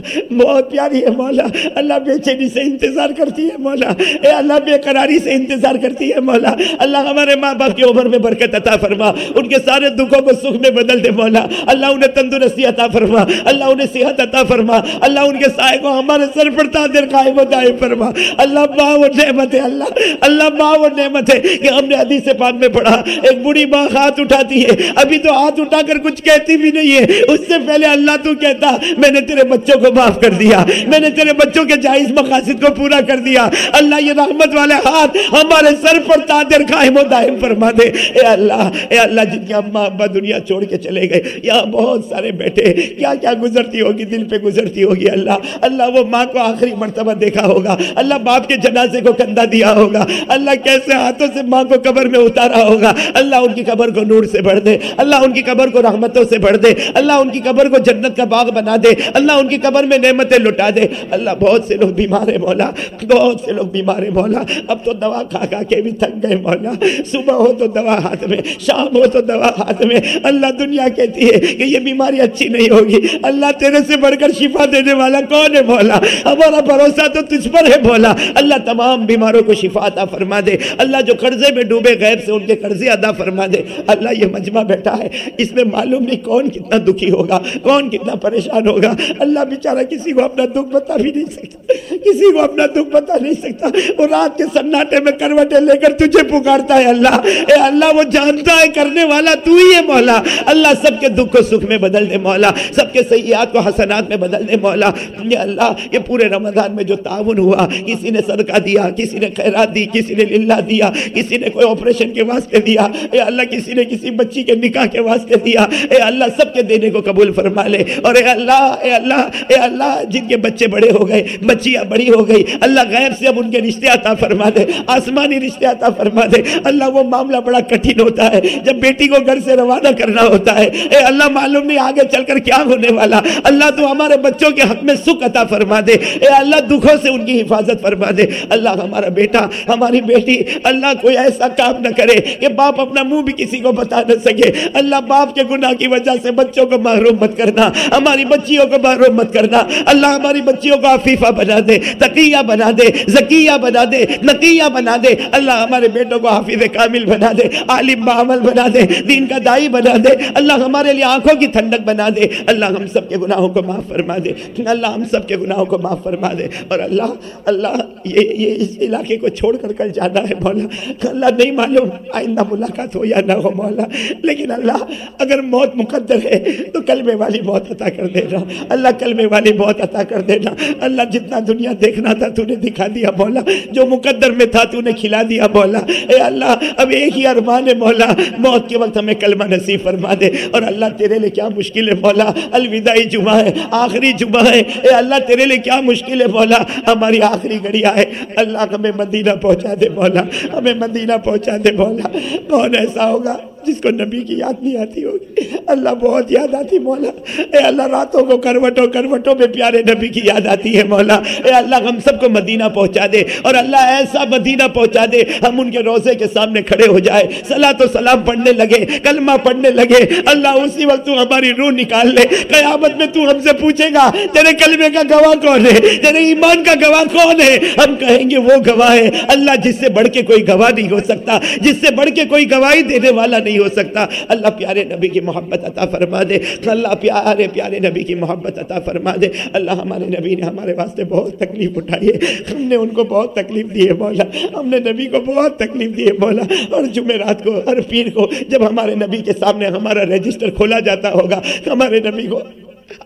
C: بہت پیاری ہے مولا اللہ بے چینی سے انتظار کرتی ہے مولا اے اللہ بے قراری سے انتظار کرتی ہے مولا اللہ ہمارے ماں باپ کی عمر میں برکت عطا فرما ان کے سارے دکھوں کو سکھ میں بدل دے مولا اللہ انہیں تندرستی عطا فرما اللہ انہیں صحت عطا فرما اللہ ان کے سائے کو ہمارے سر پر تاثر قائم و دائم فرما اللہ ماں وہ نعمت ہے اللہ اللہ ماں وہ نعمت ہے کہ ہم نے حدیث پاک میں پڑھا ایک بڑی ماں ہاتھ اٹھاتی ہے ابھی تو ہاتھ اٹھا کر کچھ کہتی بھی نہیں ہے اس سے پہلے اللہ تو کہتا میں نے تیرے بچوں کو معاف کر دیا میں نے تیرے بچوں کے جائز مقاصد کو پورا کر دیا اللہ یہ رحمت والے ہاتھ ہمارے سر پر تاثر قائم و دائم فرما دے اے اللہ اے اللہ جن کی اماں ابا دنیا چھوڑ کے چلے گئے یہاں بہت سارے بیٹھے کیا کیا گزرتی ہوگی دل پہ گزرتی ہوگی اللہ اللہ وہ ماں کو آخری مرتبہ دیکھا ہوگا اللہ باپ کے جنازے کو کندھا دیا ہوگا اللہ کیسے ہاتھوں سے ماں کو قبر میں اتارا ہوگا اللہ ان کی قبر کو نور سے بڑھ دے اللہ ان کی قبر کو رحمتوں سے بڑھ دے اللہ ان کی قبر کو جنت کا باغ بنا دے اللہ ان کی قبر میں نعمتیں لٹا دے اللہ بہت سے لوگ بیمار ہیں مولا بہت سے لوگ بیمار ہیں مولا اب تو دوا کھا کھا کے بھی تھک گئے مولا صبح ہو تو دوا ہاتھ میں شام ہو تو دوا ہاتھ میں اللہ دنیا کہتی ہے کہ یہ بیماری اچھی نہیں ہوگی اللہ تیرے سے بڑھ کر شفا دے دے والا کون ہے بولا ہمارا بھروسہ تو تجھ پر ہے بولا اللہ تمام بیماروں کو عطا فرما دے اللہ جو قرضے میں ڈوبے غیب سے ان کے قرضے ادا فرما دے اللہ یہ مجمع بیٹھا ہے اس میں معلوم نہیں کون کتنا دکھی ہوگا کون کتنا پریشان ہوگا اللہ بیچارہ کسی کو اپنا دکھ بتا بھی نہیں سکتا کسی کو اپنا دکھ بتا نہیں سکتا وہ رات کے سناٹے میں کروٹے لے کر تجھے پکارتا ہے اللہ اے اللہ وہ جانتا ہے کرنے والا تو ہی ہے مولا اللہ سب کے دکھ کو سکھ میں بدل دے مولا سب کے سیاحت کو حسنات میں بدل دے مولا اللہ یا اللہ یہ پورے رمضان میں جو تعاون ہوا کسی نے صدقہ دیا کسی نے خیرات دی کسی نے للہ دیا کسی نے کوئی آپریشن کے واسطے دیا اے اللہ کسی نے کسی بچی کے نکاح کے واسطے دیا اے اللہ سب کے دینے کو قبول فرما لے اور اے اللہ اے اللہ اے اللہ جن کے بچے بڑے ہو گئے بچیاں بڑی ہو گئی اللہ غیر سے اب ان کے رشتے عطا فرما دے آسمانی رشتے عطا فرما دے اللہ وہ معاملہ بڑا کٹھن ہوتا ہے جب بیٹی کو گھر سے روانہ کرنا ہوتا ہے اے اللہ معلوم نہیں آگے چل کر کیا ہونے والا اللہ تو ہمارے بچوں کے حق میں سکھ عطا فرما دے اے اللہ دکھوں سے ان کی حفاظت فرما دے اللہ ہمارا بیٹا ہماری بیٹی اللہ کوئی ایسا کام نہ کرے کہ باپ اپنا منہ بھی کسی کو بتا نہ سکے اللہ باپ کے گناہ کی وجہ سے بچوں کو محروم مت کرنا ہماری بچیوں کو محروم مت کرنا اللہ ہماری بچیوں کو عفیفہ بنا دے تقیہ بنا دے زکیہ بنا دے نقیہ بنا دے اللہ ہمارے بیٹوں کو حافظ کامل بنا دے عالم بعمل بنا دے دین کا دائی بنا دے اللہ ہمارے لیے آنکھوں کی ٹھنڈک بنا دے اللہ ہم سب کے گناہوں کو معاف فرما دے اللہ ہم سب کے گناہوں کو معاف فرما دے اور اللہ اللہ یہ اس علاقے کو چھوڑ کر کر جانا ہے مولا اللہ نہیں معلوم آئندہ ملاقات ہو یا نہ ہو مولا لیکن اللہ اگر موت مقدر ہے تو کلمے والی بہت عطا کر دے رہا اللہ کلمے والی بہت عطا کر دے رہا اللہ جتنا دنیا دیکھنا تھا تو نے دکھا دیا مولا جو مقدر میں تھا تو نے کھلا دیا مولا اے اللہ اب ایک ہی ارمان ہے مولا موت کے وقت ہمیں کلمہ نصیب فرما دے اور اللہ تیرے لیے کیا مشکل ہے مولا الوداعی جمعہ ہے آخری جمعہ اے اللہ تیرے لیے کیا مشکل ہے بولا ہماری آخری گھڑی آئے اللہ ہمیں مدینہ پہنچا دے بولا ہمیں مدینہ پہنچا دے بولا کون ایسا ہوگا جس کو نبی کی یاد نہیں آتی ہوگی اللہ بہت یاد آتی مولا اے اللہ راتوں کو کروٹوں کروٹوں میں پیارے نبی کی یاد آتی ہے مولا اے اللہ ہم سب کو مدینہ پہنچا دے اور اللہ ایسا مدینہ پہنچا دے ہم ان کے روزے کے سامنے کھڑے ہو جائے سلا تو سلام پڑھنے لگے کلمہ پڑھنے لگے اللہ اسی وقت تو ہماری روح نکال لے قیامت میں تو ہم سے پوچھے گا تیرے کلمے کا گواہ کون ہے تیرے ایمان کا گواہ کون ہے ہم کہیں گے وہ گواہ ہے اللہ جس سے بڑھ کے کوئی گواہ نہیں ہو سکتا جس سے بڑھ کے کوئی گواہی دینے والا نہیں نہیں ہو سکتا اللہ پیارے نبی کی محبت عطا فرما دے اللہ پیارے پیارے نبی کی محبت عطا فرما دے اللہ ہمارے نبی نے ہمارے واسطے بہت تکلیف اٹھائی ہے ہم نے ان کو بہت تکلیف دی ہے مولا ہم نے نبی کو بہت تکلیف دیے مولا اور جمعرات کو اور پیر کو جب ہمارے نبی کے سامنے ہمارا رجسٹر کھولا جاتا ہوگا ہمارے نبی کو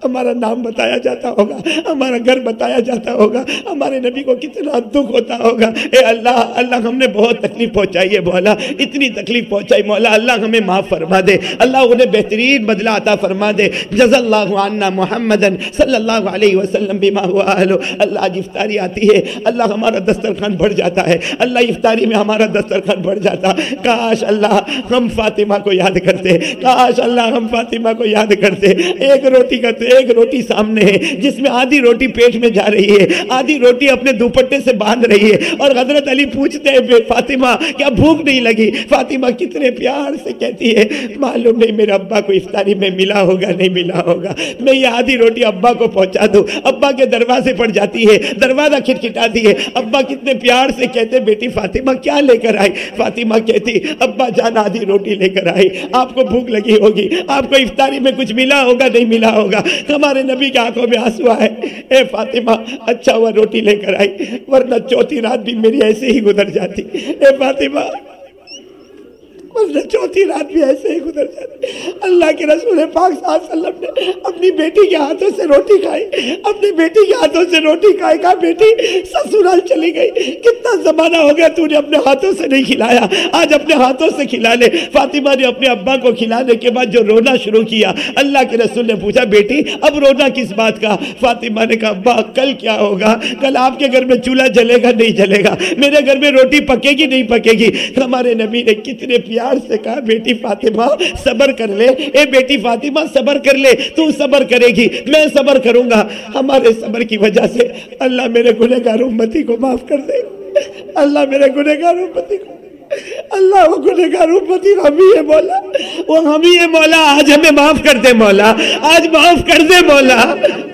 C: ہمارا نام بتایا جاتا ہوگا ہمارا گھر بتایا جاتا ہوگا ہمارے نبی کو کتنا دکھ ہوتا ہوگا اے اللہ اللہ ہم نے بہت تکلیف پہنچائی ہے مولا اتنی تکلیف پہنچائی مولا اللہ ہمیں معاف فرما دے اللہ انہیں بہترین بدلہ عطا فرما دے جز اللہ عنہ محمد صلی اللہ علیہ وسلم بما ہوا اہلو اللہ آج افطاری آتی ہے اللہ ہمارا دسترخوان بڑھ جاتا ہے اللہ افطاری میں ہمارا دسترخوان بڑھ جاتا کاش اللہ ہم فاطمہ کو یاد کرتے کاش اللہ ہم فاطمہ کو یاد کرتے ایک روٹی کا ایک روٹی سامنے ہے جس میں آدھی روٹی پیٹ میں جا رہی ہے آدھی روٹی اپنے دوپٹے سے باندھ رہی ہے اور حضرت علی پوچھتے ہیں فاطمہ کیا بھوک نہیں لگی فاطمہ کتنے پیار سے کہتی ہے معلوم نہیں میرے ابا کو افطاری میں ملا ہوگا نہیں ملا ہوگا میں یہ آدھی روٹی ابا کو پہنچا دوں ابا کے دروازے پڑ جاتی ہے دروازہ کھٹکھٹاتی ہے ابا کتنے پیار سے کہتے بیٹی فاطمہ کیا لے کر آئی فاطمہ کہتی ابا جان آدھی روٹی لے کر آئی آپ کو بھوک لگی ہوگی آپ کو افطاری میں کچھ ملا ہوگا نہیں ملا ہوگا ہمارے نبی آنکھوں میں آنسو آئے ہے فاطمہ اچھا ہوا روٹی لے کر آئی ورنہ چوتھی رات بھی میری ایسے ہی گزر جاتی اے فاطمہ چوتھی رات بھی ایسے ہی گزر جاتی اللہ کے رسول پاک صلی اللہ علیہ وسلم نے اپنی بیٹی کے ہاتھوں سے روٹی کھائی اپنی بیٹی کے ہاتھوں سے روٹی کھائے گئی کتنا زمانہ ہو گیا تو نے اپنے ہاتھوں سے نہیں کھلایا آج اپنے ہاتھوں سے کھلا لے فاطمہ نے اپنے ابا کو کھلانے کے بعد جو رونا شروع کیا اللہ کے رسول نے پوچھا بیٹی اب رونا کس بات کا فاطمہ نے کہا ابا کل کیا ہوگا کل آپ کے گھر میں چولہا جلے گا نہیں جلے گا میرے گھر میں روٹی پکے گی نہیں پکے گی ہمارے نبی نے کتنے پیار پیار سے کہا بیٹی فاطمہ سبر کر لے اے بیٹی فاطمہ سبر کر لے تو کرے گی میں سبر کروں گا ہمارے سبر کی وجہ سے اللہ میرے گنےگار امتی کو معاف کر دے اللہ میرے گنےگار امتی کو اللہ وہ گنہگار امتی ہم ہی ہے مولا وہ ہم ہی ہے مولا آج ہمیں معاف کر دے مولا آج معاف کر دے مولا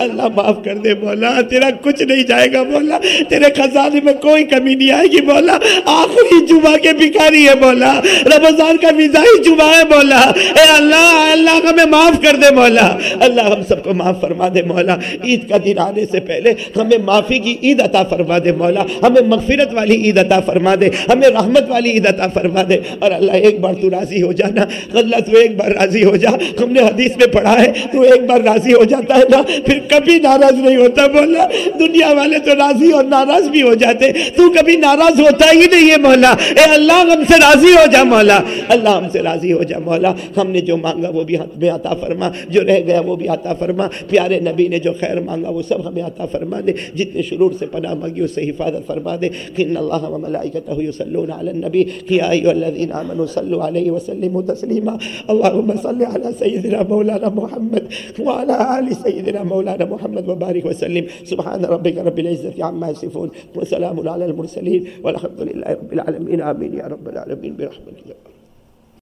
C: اللہ معاف کر دے مولا تیرا کچھ نہیں جائے گا مولا تیرے خزانے میں کوئی کمی نہیں آئے گی مولا آخری جمعہ کے بھکاری ہے مولا رمضان کا مزاحی جمعہ ہے مولا اے اللہ اللہ ہمیں معاف کر دے مولا اللہ ہم سب کو معاف فرما دے مولا عید کا دن آنے سے پہلے ہمیں معافی کی عید عطا فرما دے مولا ہمیں مغفرت والی عید عطا فرما دے ہمیں رحمت والی عید عطا فرما دے اور اللہ ایک بار تو راضی ہو جانا اللہ تو ایک بار راضی ہو جا ہم نے حدیث میں پڑھا ہے تو ایک بار راضی ہو جاتا ہے نا پھر کبھی ناراض نہیں ہوتا مولا دنیا والے تو راضی اور ناراض بھی ہو جاتے تو کبھی ناراض ہوتا ہی نہیں ہے مولا اے اللہ ہم سے راضی ہو جا مولا اللہ ہم سے راضی ہو جا مولا ہم نے جو مانگا وہ بھی ہاتھ میں عطا فرما جو رہ گیا وہ بھی عطا فرما پیارے نبی نے جو خیر مانگا وہ سب ہمیں عطا فرما دے جتنے شرور سے پناہ مانگی اس سے حفاظت فرما دے کہ اللہ ملائکتہ یصلون علی النبی يا أيها الذين آمنوا صلوا عليه وسلموا تسليما اللهم صل على سيدنا مولانا محمد وعلى آل سيدنا مولانا محمد وبارك وسلم سبحان ربك رب العزة عما يصفون وسلام على المرسلين والحمد لله رب العالمين آمين
A: يا رب العالمين برحمتك